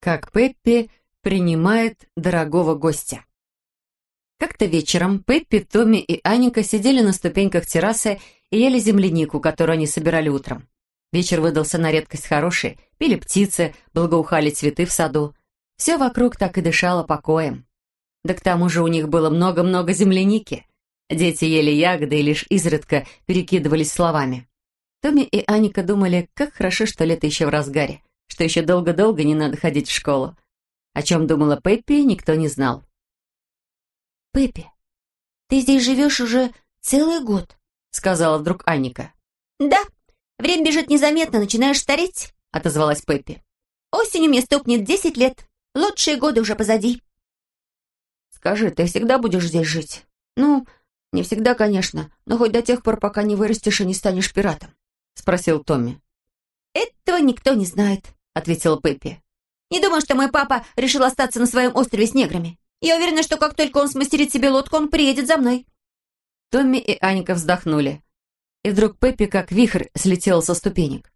как Пеппи принимает дорогого гостя. Как-то вечером Пеппи, Томми и Аника сидели на ступеньках террасы и ели землянику, которую они собирали утром. Вечер выдался на редкость хороший, пели птицы, благоухали цветы в саду. Все вокруг так и дышало покоем. Да к тому же у них было много-много земляники. Дети ели ягоды и лишь изредка перекидывались словами. Томми и Аника думали, как хорошо, что лето еще в разгаре, что еще долго-долго не надо ходить в школу. О чем думала Пеппи, никто не знал. «Пеппи, ты здесь живешь уже целый год», — сказала вдруг Аника. «Да, время бежит незаметно, начинаешь стареть», — отозвалась Пеппи. «Осенью мне стукнет десять лет. Лучшие годы уже позади». «Скажи, ты всегда будешь здесь жить? Ну, не всегда, конечно, но хоть до тех пор, пока не вырастешь и не станешь пиратом», — спросил Томми. «Этого никто не знает», — ответила Пеппи. «Не думаю, что мой папа решил остаться на своем острове с неграми. Я уверена, что как только он смастерит себе лодку, он приедет за мной». Томми и Аника вздохнули. И вдруг Пеппи, как вихрь, слетела со ступенек.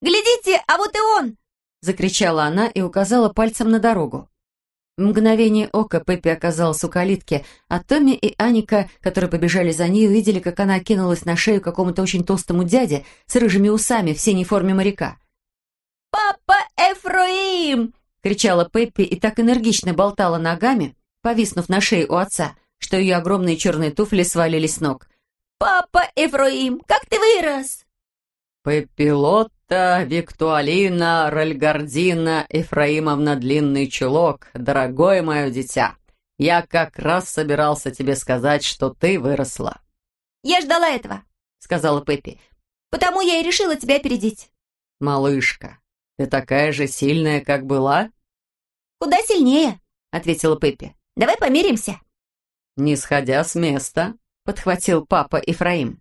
«Глядите, а вот и он!» Закричала она и указала пальцем на дорогу. В мгновение ока Пеппи оказалась у калитки, а Томми и Аника, которые побежали за ней, увидели, как она кинулась на шею какому-то очень толстому дяде с рыжими усами в синей форме моряка. «Папа Эфроим!» — кричала Пеппи и так энергично болтала ногами, повиснув на шее у отца, что ее огромные черные туфли свалились с ног. «Папа Эфроим, как ты вырос!» «Пепелотта, Виктуалина, Ральгардина, Ефраимовна Длинный Чулок, дорогое мое дитя, я как раз собирался тебе сказать, что ты выросла». «Я ждала этого», — сказала Пеппи, «потому я и решила тебя опередить». «Малышка, ты такая же сильная, как была?» «Куда сильнее», — ответила Пеппи. «Давай помиримся». «Не сходя с места», — подхватил папа Ефраим.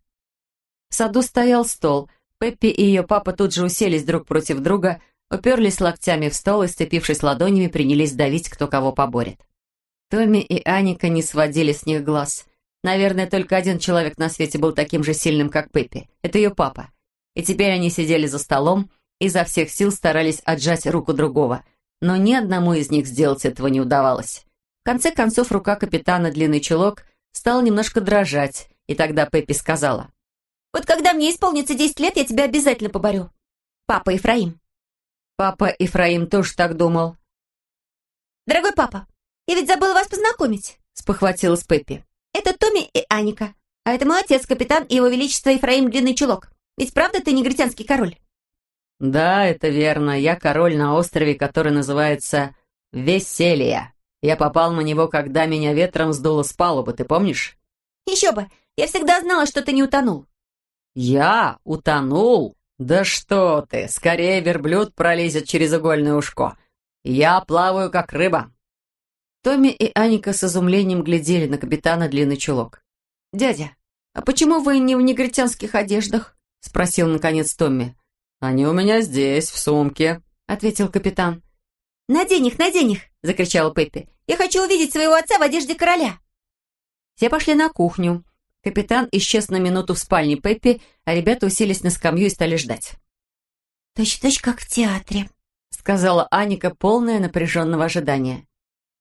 В саду стоял стол — Пеппи и ее папа тут же уселись друг против друга, уперлись локтями в стол и, сцепившись ладонями, принялись давить, кто кого поборет. Томми и Аника не сводили с них глаз. Наверное, только один человек на свете был таким же сильным, как Пеппи. Это ее папа. И теперь они сидели за столом изо всех сил старались отжать руку другого. Но ни одному из них сделать этого не удавалось. В конце концов, рука капитана Длинный Чулок стала немножко дрожать, и тогда Пеппи сказала — вот когда мне исполнится десять лет, я тебя обязательно поборю. Папа Ефраим». Папа Ефраим тоже так думал. «Дорогой папа, я ведь забыла вас познакомить», — спохватилась Пеппи. «Это Томми и Аника, а это мой отец, капитан и его величество Ефраим Длинный Чулок. Ведь правда ты негритянский король?» «Да, это верно. Я король на острове, который называется Веселье. Я попал на него, когда меня ветром сдуло с палубы, ты помнишь?» «Еще бы! Я всегда знала, что ты не утонул. «Я утонул? Да что ты! Скорее верблюд пролезет через игольное ушко. Я плаваю, как рыба». Томми и Аника с изумлением глядели на капитана длинный чулок. «Дядя, а почему вы не в негритянских одеждах?» — спросил наконец Томми. «Они у меня здесь, в сумке», — ответил капитан. «Надень их, надень их!» — закричала Пеппи. «Я хочу увидеть своего отца в одежде короля!» Все пошли на кухню. Капитан исчез на минуту в спальне Пеппи, а ребята уселись на скамью и стали ждать. «Точь-точь, как в театре», — сказала Аника, полная напряженного ожидания.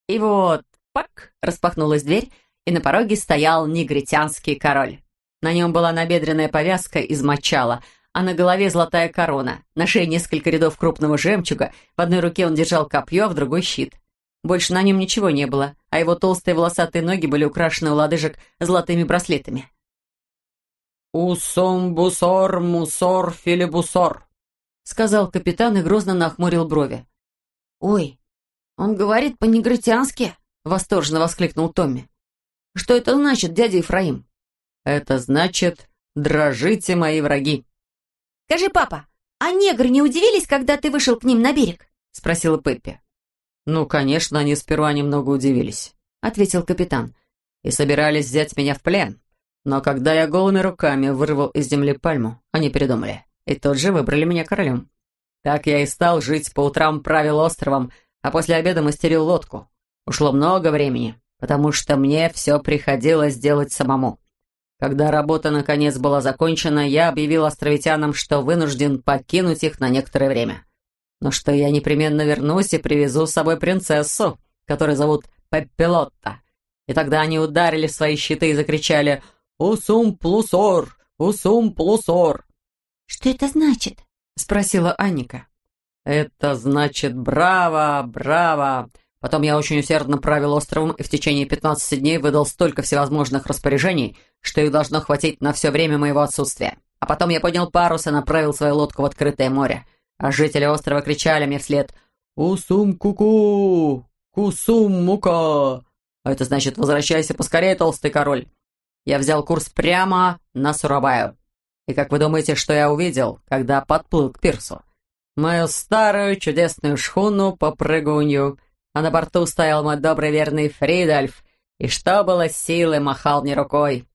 И вот, пак, распахнулась дверь, и на пороге стоял негритянский король. На нем была набедренная повязка из мочала, а на голове золотая корона, на шее несколько рядов крупного жемчуга, в одной руке он держал копье, а в другой щит. Больше на нем ничего не было, а его толстые волосатые ноги были украшены у лодыжек золотыми браслетами. «Усом-бусор, мусор, филибусор», — сказал капитан и грозно нахмурил брови. «Ой, он говорит по-негритянски», — восторженно воскликнул Томми. «Что это значит, дядя Ефраим?» «Это значит, дрожите, мои враги». «Скажи, папа, а негры не удивились, когда ты вышел к ним на берег?» — спросила Пеппи. «Ну, конечно, они сперва немного удивились», — ответил капитан. «И собирались взять меня в плен. Но когда я голыми руками вырвал из земли пальму, они передумали. И тут же выбрали меня королем. Так я и стал жить по утрам правил островом, а после обеда мастерил лодку. Ушло много времени, потому что мне все приходилось делать самому. Когда работа наконец была закончена, я объявил островитянам, что вынужден покинуть их на некоторое время. но что я непременно вернусь и привезу с собой принцессу, которую зовут Пеппелотта. И тогда они ударили в свои щиты и закричали «Усум плусор! Усум плусор!» «Что это значит?» — спросила Анника. «Это значит браво, браво! Потом я очень усердно правил островом и в течение 15 дней выдал столько всевозможных распоряжений, что их должно хватить на все время моего отсутствия. А потом я поднял парус и направил свою лодку в открытое море. А жители острова кричали мне вслед «Усум-ку-ку! Кусум-мука!» А это значит «Возвращайся поскорее, толстый король!» Я взял курс прямо на Сурабаю. И как вы думаете, что я увидел, когда подплыл к пирсу? Мою старую чудесную шхуну по прыгунью — а на борту стоял мой добрый верный Фридольф, и что было силы, махал мне рукой.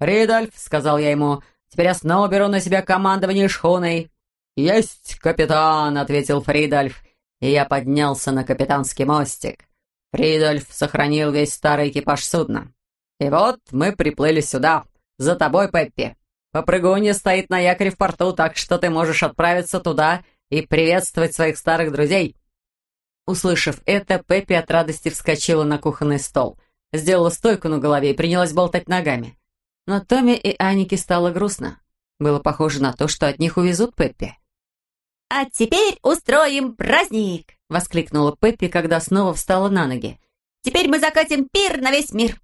«Фридольф», — сказал я ему, — «теперь я снова беру на себя командование шхуной». «Есть, капитан», — ответил Фридольф, и я поднялся на капитанский мостик. Фридольф сохранил весь старый экипаж судна. И вот мы приплыли сюда, за тобой, Пеппи. Попрыгунья стоит на якоре в порту, так что ты можешь отправиться туда и приветствовать своих старых друзей. Услышав это, Пеппи от радости вскочила на кухонный стол, сделала стойку на голове и принялась болтать ногами. Но Томми и Анике стало грустно. Было похоже на то, что от них увезут Пеппи. «А теперь устроим праздник!» — воскликнула Пеппи, когда снова встала на ноги. «Теперь мы закатим пир на весь мир!»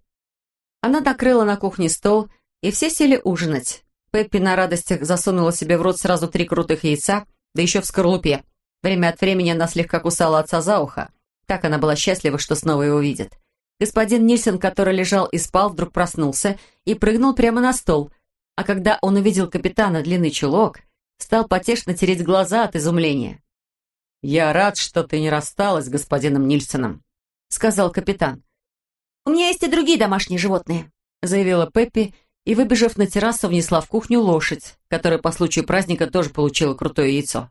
Она накрыла на кухне стол, и все сели ужинать. Пеппи на радостях засунула себе в рот сразу три крутых яйца, да еще в скорлупе. Время от времени она слегка кусала отца за ухо. Так она была счастлива, что снова его видит. Господин Нильсон, который лежал и спал, вдруг проснулся и прыгнул прямо на стол. А когда он увидел капитана длинный чулок, стал потешно тереть глаза от изумления. «Я рад, что ты не рассталась с господином Нильсоном», — сказал капитан. «У меня есть и другие домашние животные», — заявила Пеппи и, выбежав на террасу, внесла в кухню лошадь, которая по случаю праздника тоже получила крутое яйцо.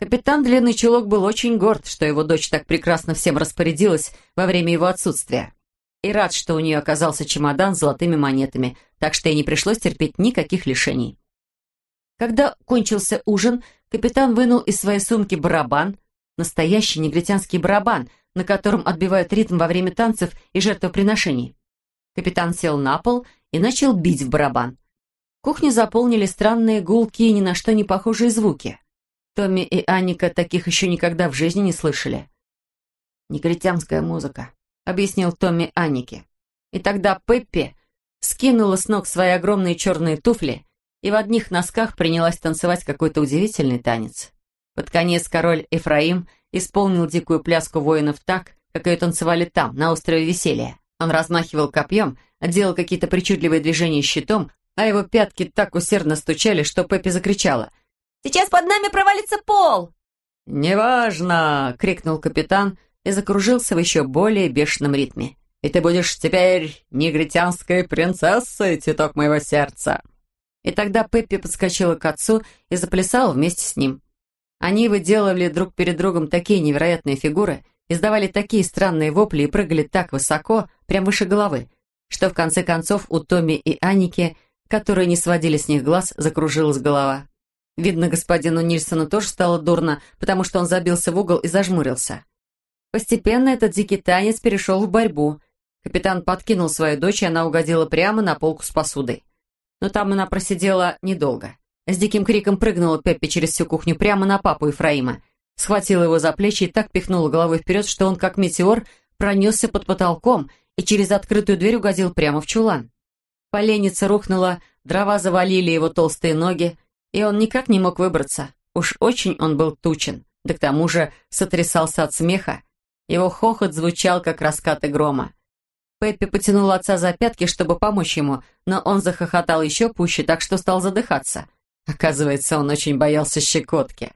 Капитан Длинный Чулок был очень горд, что его дочь так прекрасно всем распорядилась во время его отсутствия. И рад, что у нее оказался чемодан с золотыми монетами, так что ей не пришлось терпеть никаких лишений. Когда кончился ужин, капитан вынул из своей сумки барабан, настоящий негритянский барабан, на котором отбивают ритм во время танцев и жертвоприношений. Капитан сел на пол и начал бить в барабан. Кухню заполнили странные гулкие, ни на что не похожие звуки. Томми и Анника таких еще никогда в жизни не слышали. «Негритянская музыка», — объяснил Томми Аннике. И тогда Пеппи скинула с ног свои огромные черные туфли и в одних носках принялась танцевать какой-то удивительный танец. Под конец король Эфраим исполнил дикую пляску воинов так, как ее танцевали там, на острове Веселья. Он размахивал копьем, делал какие-то причудливые движения щитом, а его пятки так усердно стучали, что Пеппи закричала — Сейчас под нами провалится пол!» «Неважно!» — крикнул капитан и закружился в еще более бешеном ритме. «И ты будешь теперь негритянской принцессой, цветок моего сердца!» И тогда Пеппи подскочила к отцу и заплясала вместе с ним. Они выделывали друг перед другом такие невероятные фигуры, издавали такие странные вопли и прыгали так высоко, прямо выше головы, что в конце концов у Томи и Аники, которые не сводили с них глаз, закружилась голова. Видно, господину Нильсону тоже стало дурно, потому что он забился в угол и зажмурился. Постепенно этот дикий танец перешел в борьбу. Капитан подкинул свою дочь, и она угодила прямо на полку с посудой. Но там она просидела недолго. С диким криком прыгнула Пеппи через всю кухню прямо на папу Ефраима. Схватила его за плечи и так пихнула головой вперед, что он, как метеор, пронесся под потолком и через открытую дверь угодил прямо в чулан. Поленница рухнула, дрова завалили его толстые ноги, и он никак не мог выбраться. Уж очень он был тучен, да к тому же сотрясался от смеха. Его хохот звучал, как раскаты грома. Пеппи потянула отца за пятки, чтобы помочь ему, но он захохотал еще пуще, так что стал задыхаться. Оказывается, он очень боялся щекотки.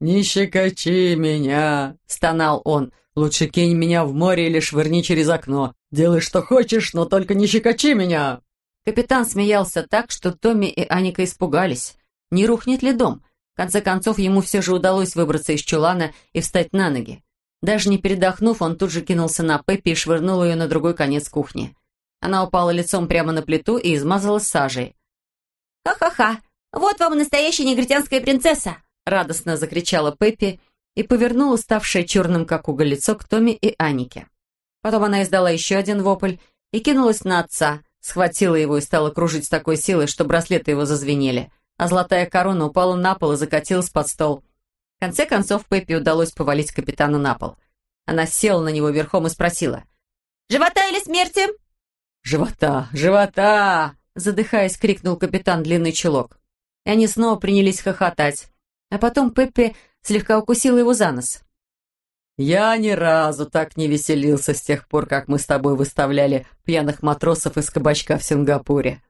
«Не щекочи меня!» — стонал он. «Лучше кинь меня в море или швырни через окно. Делай, что хочешь, но только не щекочи меня!» Капитан смеялся так, что Томми и Аника испугались. Не рухнет ли дом? В конце концов, ему все же удалось выбраться из чулана и встать на ноги. Даже не передохнув, он тут же кинулся на Пеппи и швырнул ее на другой конец кухни. Она упала лицом прямо на плиту и измазалась сажей. «Ха-ха-ха! Вот вам настоящая негритянская принцесса!» радостно закричала Пеппи и повернула ставшее черным как уголь лицо к Томе и Анике. Потом она издала еще один вопль и кинулась на отца, схватила его и стала кружить с такой силой, что браслеты его зазвенели, а золотая корона упала на пол и закатилась под стол. В конце концов Пеппи удалось повалить капитана на пол. Она села на него верхом и спросила. «Живота или смерти?» «Живота! Живота!» задыхаясь, крикнул капитан длинный чулок. И они снова принялись хохотать. А потом Пеппи слегка укусила его за нос. «Я ни разу так не веселился с тех пор, как мы с тобой выставляли пьяных матросов из кабачка в Сингапуре»,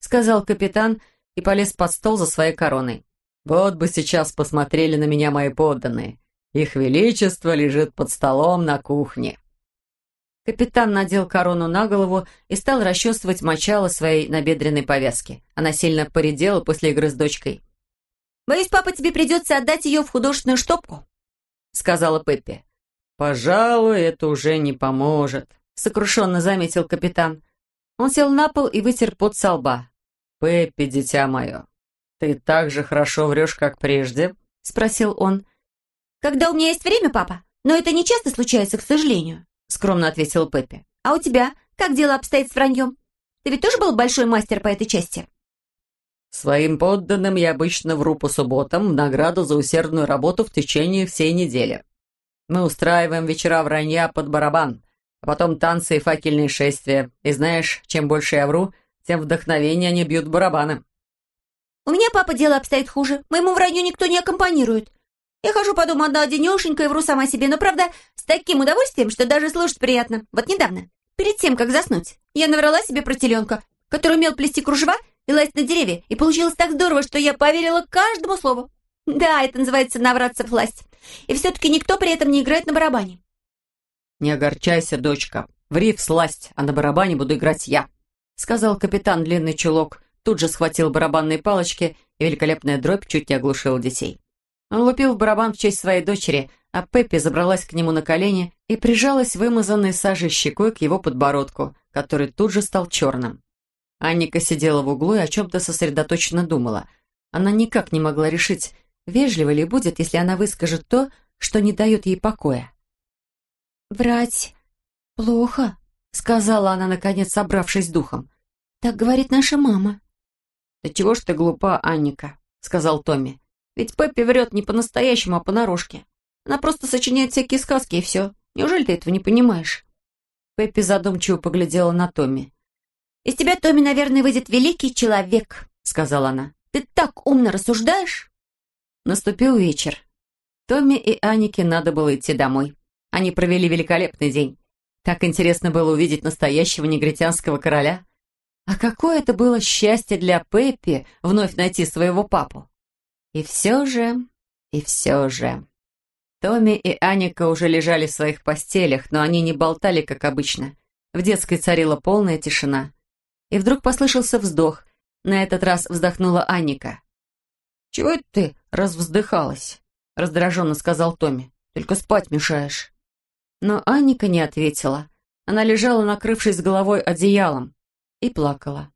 сказал капитан и полез под стол за своей короной. «Вот бы сейчас посмотрели на меня мои подданные. Их Величество лежит под столом на кухне». Капитан надел корону на голову и стал расчесывать мочало своей набедренной повязки. Она сильно поредела после игры с дочкой. «Боюсь, папа, тебе придется отдать ее в художественную штопку», сказала Пеппи. «Пожалуй, это уже не поможет», — сокрушенно заметил капитан. Он сел на пол и вытер пот со лба. «Пеппи, дитя мое, ты так же хорошо врешь, как прежде?» — спросил он. «Когда у меня есть время, папа, но это не часто случается, к сожалению», — скромно ответила Пеппи. «А у тебя как дело обстоит с враньем? Ты ведь тоже был большой мастер по этой части?» «Своим подданным я обычно вру по субботам в награду за усердную работу в течение всей недели. Мы устраиваем вечера вранья под барабан, а потом танцы и факельные шествия. И знаешь, чем больше я вру, тем вдохновение они бьют барабаны. У меня, папа, дело обстоит хуже. Моему вранью никто не аккомпанирует. Я хожу по дому одна одинешенька и вру сама себе, но, правда, с таким удовольствием, что даже слушать приятно. Вот недавно, перед тем, как заснуть, я наврала себе про теленка, который умел плести кружева и лазить на деревья, и получилось так здорово, что я поверила каждому слову. Да, это называется навраться в власть. И все-таки никто при этом не играет на барабане. «Не огорчайся, дочка. Ври в сласть, а на барабане буду играть я», сказал капитан Длинный Чулок, тут же схватил барабанные палочки, и великолепная дробь чуть не оглушила детей. Он лупил в барабан в честь своей дочери, а Пеппи забралась к нему на колени и прижалась вымазанной сажей щекой к его подбородку, который тут же стал черным. Анника сидела в углу и о чем-то сосредоточенно думала. Она никак не могла решить, Вежливо ли будет, если она выскажет то, что не дает ей покоя? «Врать плохо», — сказала она, наконец, собравшись духом. «Так говорит наша мама». «Да чего ж ты глупа, Анника», — сказал Томми. «Ведь Пеппи врет не по-настоящему, а понарошке. Она просто сочиняет всякие сказки, и все. Неужели ты этого не понимаешь?» Пеппи задумчиво поглядела на Томми. «Из тебя, Томми, наверное, выйдет великий человек», — сказала она. «Ты так умно рассуждаешь». Наступил вечер. Томми и Анике надо было идти домой. Они провели великолепный день. Так интересно было увидеть настоящего негритянского короля. А какое это было счастье для Пеппи вновь найти своего папу. И все же, и все же... Томми и Аника уже лежали в своих постелях, но они не болтали, как обычно. В детской царила полная тишина. И вдруг послышался вздох. На этот раз вздохнула Аника. «Чего это ты развздыхалась?» — раздраженно сказал Томми. «Только спать мешаешь». Но Анника не ответила. Она лежала, накрывшись головой одеялом, и плакала.